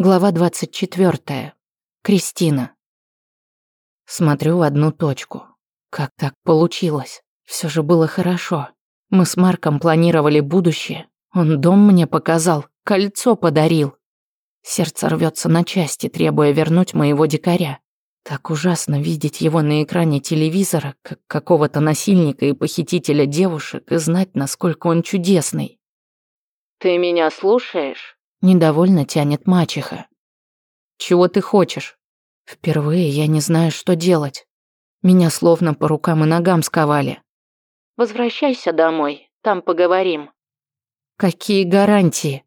Глава 24. Кристина. Смотрю в одну точку. Как так получилось? Все же было хорошо. Мы с Марком планировали будущее. Он дом мне показал, кольцо подарил. Сердце рвется на части, требуя вернуть моего дикаря. Так ужасно видеть его на экране телевизора, как какого-то насильника и похитителя девушек, и знать, насколько он чудесный. «Ты меня слушаешь?» Недовольно тянет мачеха. «Чего ты хочешь?» Впервые я не знаю, что делать. Меня словно по рукам и ногам сковали. «Возвращайся домой, там поговорим». «Какие гарантии?»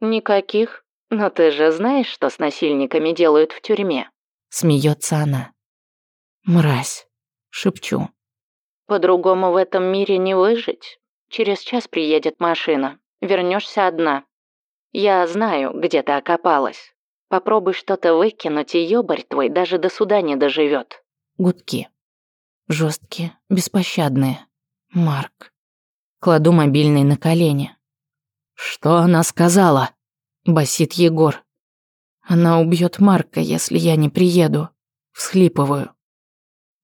«Никаких. Но ты же знаешь, что с насильниками делают в тюрьме?» Смеется она. «Мразь», шепчу. «По-другому в этом мире не выжить. Через час приедет машина. Вернешься одна. Я знаю, где ты окопалась. Попробуй что-то выкинуть, и ёбарь твой даже до суда не доживет. Гудки. Жесткие, беспощадные. Марк. Кладу мобильный на колени. «Что она сказала?» – басит Егор. «Она убьет Марка, если я не приеду». Всхлипываю.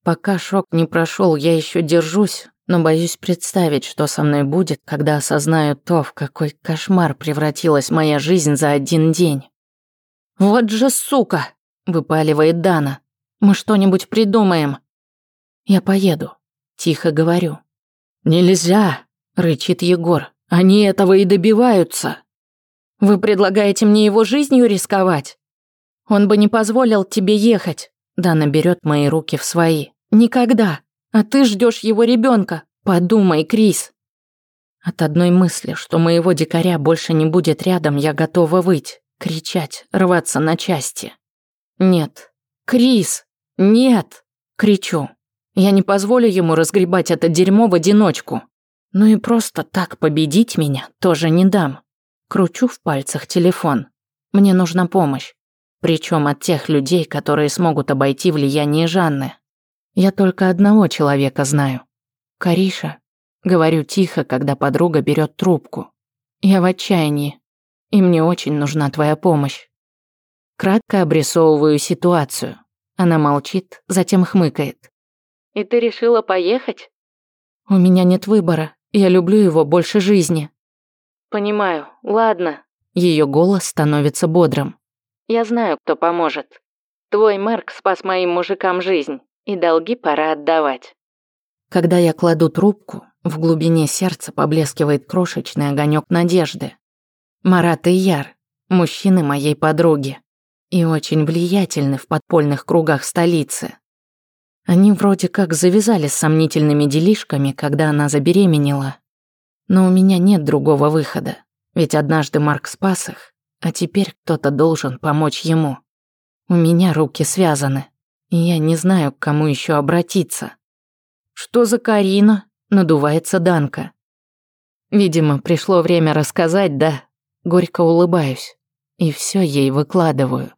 Пока шок не прошел, я еще держусь, но боюсь представить, что со мной будет, когда осознаю то, в какой кошмар превратилась моя жизнь за один день. «Вот же сука!» – выпаливает Дана. «Мы что-нибудь придумаем». «Я поеду», – тихо говорю. «Нельзя!» – рычит Егор. «Они этого и добиваются». «Вы предлагаете мне его жизнью рисковать? Он бы не позволил тебе ехать». Дана берет мои руки в свои. «Никогда!» А ты ждешь его ребенка. Подумай, Крис. От одной мысли, что моего дикаря больше не будет рядом, я готова выть, кричать, рваться на части. Нет. Крис! Нет! Кричу. Я не позволю ему разгребать это дерьмо в одиночку. Ну и просто так победить меня тоже не дам. Кручу в пальцах телефон. Мне нужна помощь. Причем от тех людей, которые смогут обойти влияние Жанны. Я только одного человека знаю. Кариша. Говорю тихо, когда подруга берет трубку. Я в отчаянии, и мне очень нужна твоя помощь. Кратко обрисовываю ситуацию. Она молчит, затем хмыкает. «И ты решила поехать?» «У меня нет выбора. Я люблю его больше жизни». «Понимаю. Ладно». Ее голос становится бодрым. «Я знаю, кто поможет. Твой Марк спас моим мужикам жизнь. И долги пора отдавать. Когда я кладу трубку, в глубине сердца поблескивает крошечный огонек надежды. Марат и Яр, мужчины моей подруги, и очень влиятельны в подпольных кругах столицы. Они вроде как завязали с сомнительными делишками, когда она забеременела. Но у меня нет другого выхода, ведь однажды Марк спас их, а теперь кто-то должен помочь ему. У меня руки связаны я не знаю, к кому еще обратиться. «Что за Карина?» – надувается Данка. Видимо, пришло время рассказать, да? Горько улыбаюсь. И все ей выкладываю.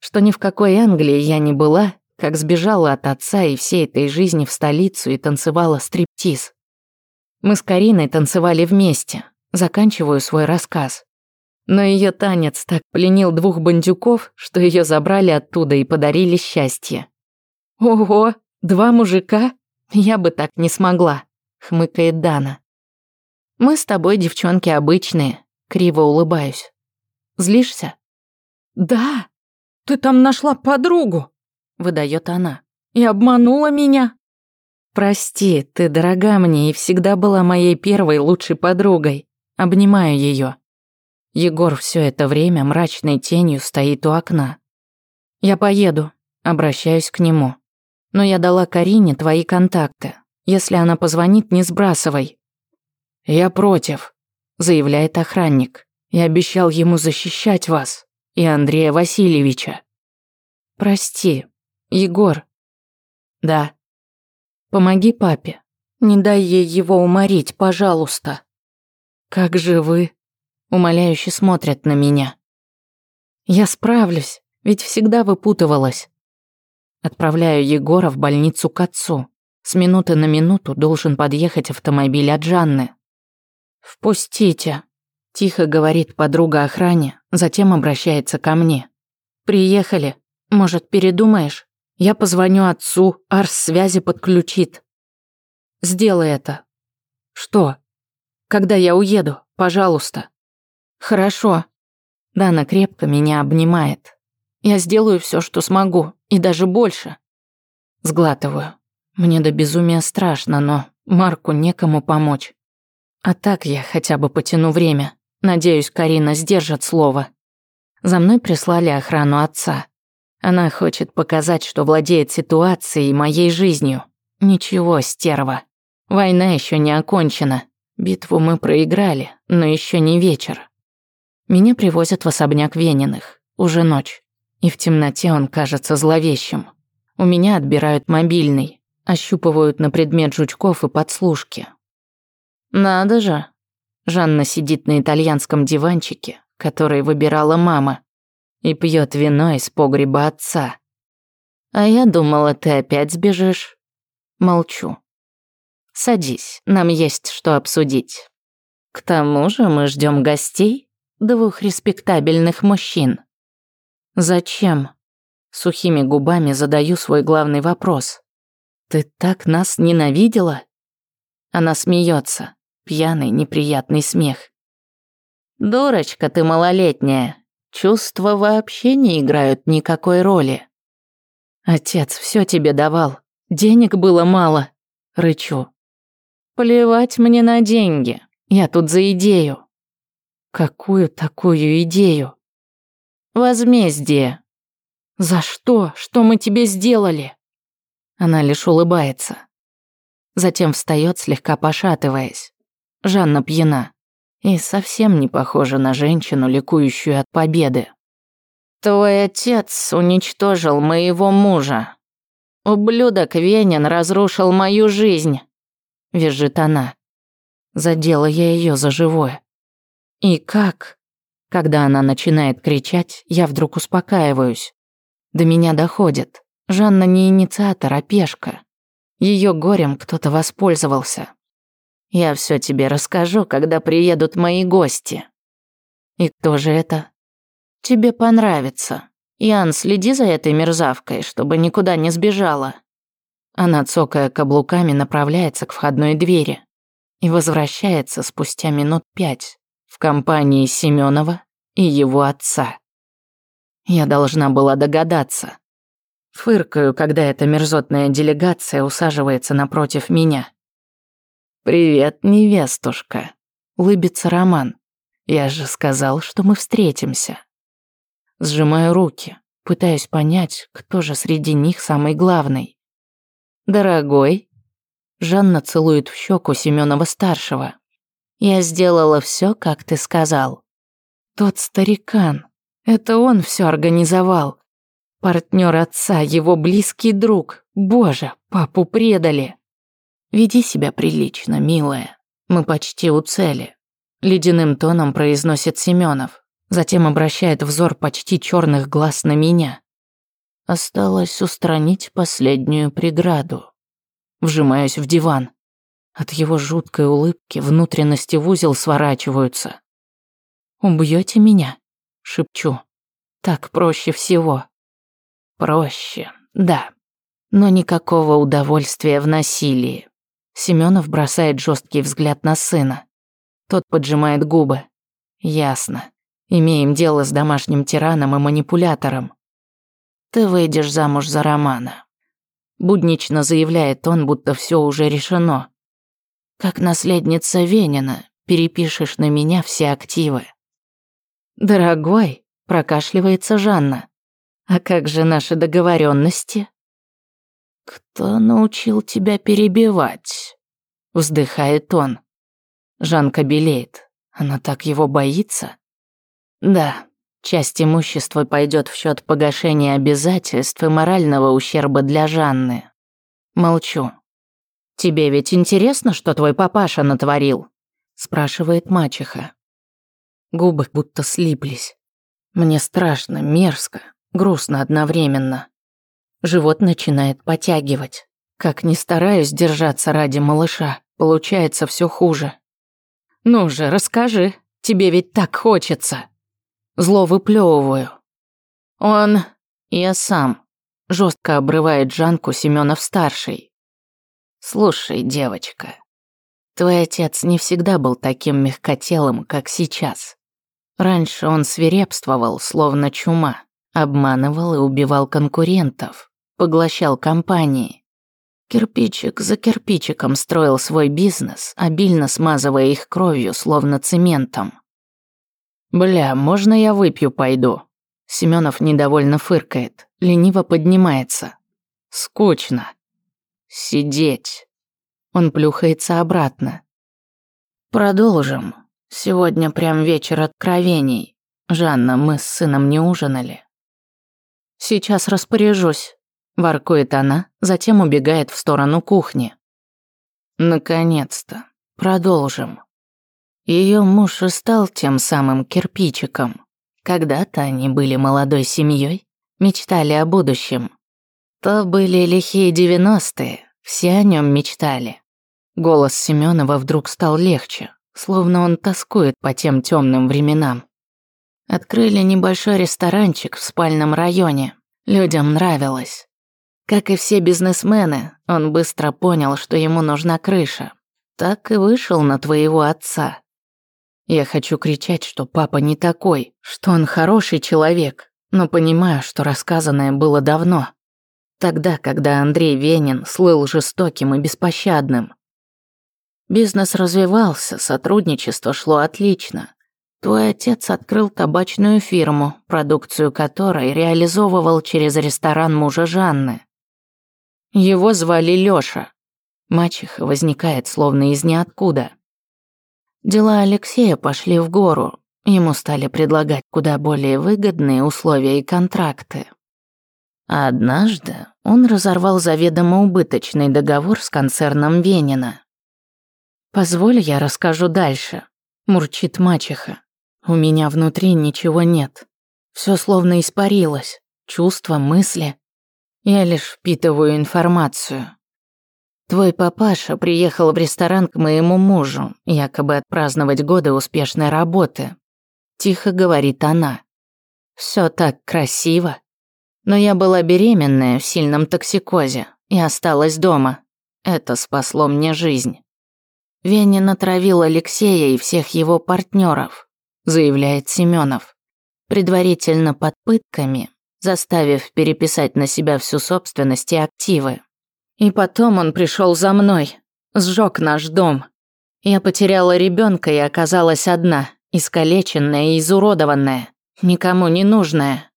Что ни в какой Англии я не была, как сбежала от отца и всей этой жизни в столицу и танцевала стриптиз. Мы с Кариной танцевали вместе. Заканчиваю свой рассказ. Но ее танец так пленил двух бандюков, что ее забрали оттуда и подарили счастье. «Ого, два мужика? Я бы так не смогла», — хмыкает Дана. «Мы с тобой, девчонки, обычные», — криво улыбаюсь. «Злишься?» «Да, ты там нашла подругу», — выдает она. «И обманула меня». «Прости, ты дорога мне и всегда была моей первой лучшей подругой. Обнимаю ее. Егор все это время мрачной тенью стоит у окна. «Я поеду», — обращаюсь к нему. Но я дала Карине твои контакты. Если она позвонит, не сбрасывай». «Я против», — заявляет охранник. «Я обещал ему защищать вас и Андрея Васильевича». «Прости, Егор». «Да». «Помоги папе. Не дай ей его уморить, пожалуйста». «Как же вы?» — умоляюще смотрят на меня. «Я справлюсь, ведь всегда выпутывалась. Отправляю Егора в больницу к отцу. С минуты на минуту должен подъехать автомобиль от Жанны. «Впустите», – тихо говорит подруга охране, затем обращается ко мне. Приехали. Может, передумаешь? Я позвоню отцу, Арс связи подключит. Сделай это. Что? Когда я уеду, пожалуйста. Хорошо. Дана крепко меня обнимает. Я сделаю все, что смогу, и даже больше. Сглатываю. Мне до безумия страшно, но Марку некому помочь. А так я хотя бы потяну время. Надеюсь, Карина сдержит слово. За мной прислали охрану отца. Она хочет показать, что владеет ситуацией и моей жизнью. Ничего, стерва. Война еще не окончена. Битву мы проиграли, но еще не вечер. Меня привозят в особняк Вениных. Уже ночь. И в темноте он кажется зловещим. У меня отбирают мобильный, ощупывают на предмет жучков и подслушки. Надо же. Жанна сидит на итальянском диванчике, который выбирала мама, и пьет вино из погреба отца. А я думала, ты опять сбежишь. Молчу. Садись, нам есть что обсудить. К тому же мы ждем гостей, двух респектабельных мужчин. Зачем? Сухими губами задаю свой главный вопрос. Ты так нас ненавидела? Она смеется, пьяный неприятный смех. Дурочка ты малолетняя. Чувства вообще не играют никакой роли. Отец все тебе давал. Денег было мало. Рычу. Плевать мне на деньги. Я тут за идею. Какую такую идею? Возмездие. За что? Что мы тебе сделали? Она лишь улыбается. Затем встает, слегка пошатываясь. Жанна пьяна и совсем не похожа на женщину, ликующую от победы. «Твой отец уничтожил моего мужа. Ублюдок Венин разрушил мою жизнь», — визжит она. Задела я ее за живое. И как? Когда она начинает кричать, я вдруг успокаиваюсь. До меня доходит. Жанна не инициатор, а пешка. Ее горем кто-то воспользовался. Я все тебе расскажу, когда приедут мои гости. И кто же это? Тебе понравится. Ян, следи за этой мерзавкой, чтобы никуда не сбежала. Она, цокая каблуками, направляется к входной двери и возвращается спустя минут пять в компании Семенова и его отца. Я должна была догадаться. Фыркаю, когда эта мерзотная делегация усаживается напротив меня. «Привет, невестушка», — улыбится Роман. «Я же сказал, что мы встретимся». Сжимаю руки, пытаюсь понять, кто же среди них самый главный. «Дорогой», — Жанна целует в щеку Семенова-старшего. «Я сделала все, как ты сказал». «Тот старикан, это он все организовал. Партнер отца, его близкий друг. Боже, папу предали». «Веди себя прилично, милая. Мы почти у цели», — ледяным тоном произносит Семенов, затем обращает взор почти черных глаз на меня. Осталось устранить последнюю преграду. Вжимаюсь в диван. От его жуткой улыбки внутренности в узел сворачиваются. «Убьете меня?» — шепчу. «Так проще всего». «Проще, да, но никакого удовольствия в насилии». Семенов бросает жесткий взгляд на сына. Тот поджимает губы. Ясно. Имеем дело с домашним тираном и манипулятором. Ты выйдешь замуж за Романа. Буднично заявляет он, будто все уже решено. Как наследница Венина перепишешь на меня все активы. Дорогой, прокашливается Жанна. А как же наши договоренности? «Кто научил тебя перебивать?» Вздыхает он. Жанка белеет. Она так его боится? Да, часть имущества пойдет в счет погашения обязательств и морального ущерба для Жанны. Молчу. «Тебе ведь интересно, что твой папаша натворил?» спрашивает мачеха. Губы будто слиплись. Мне страшно, мерзко, грустно одновременно. Живот начинает потягивать. Как ни стараюсь держаться ради малыша, получается все хуже. «Ну же, расскажи, тебе ведь так хочется!» Зло выплевываю. Он... Я сам. Жестко обрывает Жанку Семенов-старший. Слушай, девочка, твой отец не всегда был таким мягкотелым, как сейчас. Раньше он свирепствовал, словно чума, обманывал и убивал конкурентов, поглощал компании. Кирпичик за кирпичиком строил свой бизнес, обильно смазывая их кровью, словно цементом. «Бля, можно я выпью пойду?» Семенов недовольно фыркает, лениво поднимается. «Скучно. Сидеть». Он плюхается обратно. «Продолжим. Сегодня прям вечер откровений. Жанна, мы с сыном не ужинали». «Сейчас распоряжусь», – воркует она, затем убегает в сторону кухни. «Наконец-то. Продолжим». Ее муж и стал тем самым кирпичиком. Когда-то они были молодой семьей, мечтали о будущем. То были лихие девяностые, все о нем мечтали. Голос Семенова вдруг стал легче, словно он тоскует по тем темным временам. Открыли небольшой ресторанчик в спальном районе. Людям нравилось. Как и все бизнесмены, он быстро понял, что ему нужна крыша. Так и вышел на твоего отца. Я хочу кричать, что папа не такой, что он хороший человек, но понимаю, что рассказанное было давно. Тогда, когда Андрей Венин слыл жестоким и беспощадным. Бизнес развивался, сотрудничество шло отлично. Твой отец открыл табачную фирму, продукцию которой реализовывал через ресторан мужа Жанны. Его звали Лёша. Мачеха возникает словно из ниоткуда. Дела Алексея пошли в гору. Ему стали предлагать куда более выгодные условия и контракты. А однажды он разорвал заведомо убыточный договор с концерном Венина. «Позволь, я расскажу дальше», – мурчит мачеха. У меня внутри ничего нет. Все словно испарилось. Чувства, мысли. Я лишь впитываю информацию. Твой папаша приехал в ресторан к моему мужу, якобы отпраздновать годы успешной работы. Тихо говорит она. Все так красиво. Но я была беременная в сильном токсикозе и осталась дома. Это спасло мне жизнь. Веня натравил Алексея и всех его партнеров заявляет Семенов, предварительно под пытками, заставив переписать на себя всю собственность и активы. И потом он пришел за мной, сжег наш дом. Я потеряла ребенка и оказалась одна, искалеченная и изуродованная, никому не нужная.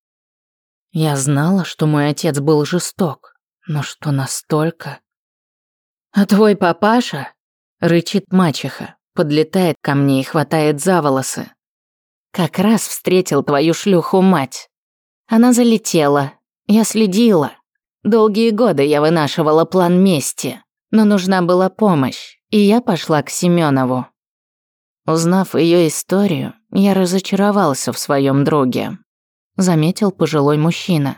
Я знала, что мой отец был жесток, но что настолько... «А твой папаша?» — рычит мачеха, подлетает ко мне и хватает за волосы. Как раз встретил твою шлюху-мать. Она залетела. Я следила. Долгие годы я вынашивала план мести, но нужна была помощь, и я пошла к Семенову. Узнав ее историю, я разочаровался в своем друге, заметил пожилой мужчина.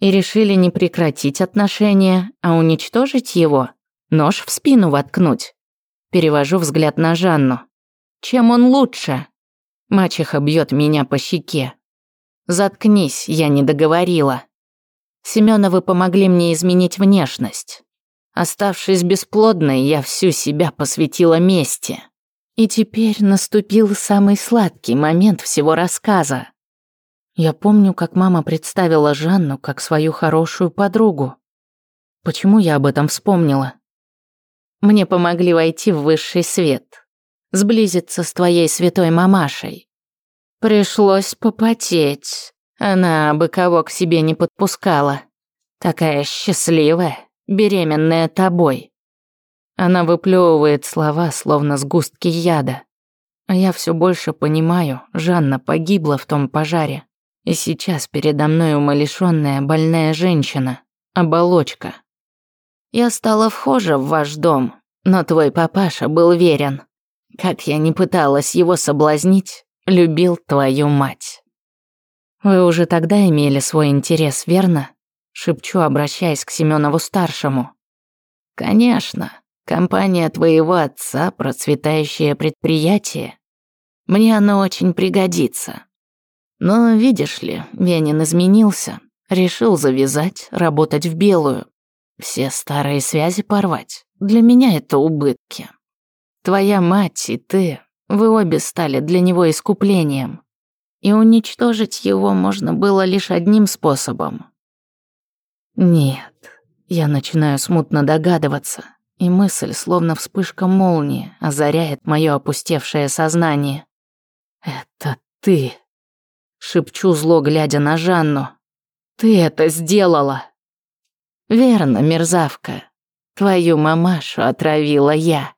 И решили не прекратить отношения, а уничтожить его, нож в спину воткнуть. Перевожу взгляд на Жанну. Чем он лучше? Мачеха бьет меня по щеке. Заткнись, я не договорила. Семеновы помогли мне изменить внешность. Оставшись бесплодной, я всю себя посвятила мести. И теперь наступил самый сладкий момент всего рассказа. Я помню, как мама представила Жанну как свою хорошую подругу. Почему я об этом вспомнила? Мне помогли войти в высший свет сблизиться с твоей святой мамашей. Пришлось попотеть. Она бы кого к себе не подпускала. Такая счастливая, беременная тобой. Она выплевывает слова, словно сгустки яда. А я все больше понимаю, Жанна погибла в том пожаре. И сейчас передо мной умалишенная больная женщина, оболочка. Я стала вхожа в ваш дом, но твой папаша был верен. Как я не пыталась его соблазнить, любил твою мать. Вы уже тогда имели свой интерес, верно? Шепчу, обращаясь к Семенову-старшему. Конечно, компания твоего отца – процветающее предприятие. Мне оно очень пригодится. Но, видишь ли, Венин изменился, решил завязать, работать в белую. Все старые связи порвать. Для меня это убытки. Твоя мать и ты, вы обе стали для него искуплением. И уничтожить его можно было лишь одним способом. Нет, я начинаю смутно догадываться, и мысль, словно вспышка молнии, озаряет мое опустевшее сознание. «Это ты!» Шепчу зло, глядя на Жанну. «Ты это сделала!» «Верно, мерзавка. Твою мамашу отравила я».